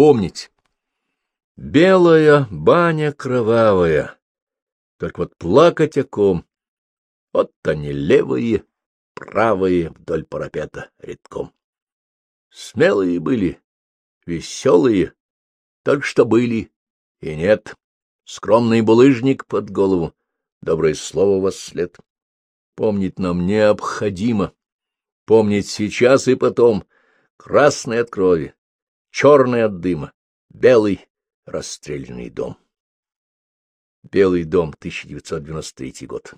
помнить. Белая баня кровавая, только вот плакать о ком. Вот они левые, правые вдоль парапета редком. Смелые были, веселые, только что были, и нет. Скромный булыжник под голову, доброе слово во след. Помнить нам необходимо, помнить сейчас и потом, красный от крови, черный от дыма, белый расстрелянный дом. Белый дом, 1993 год.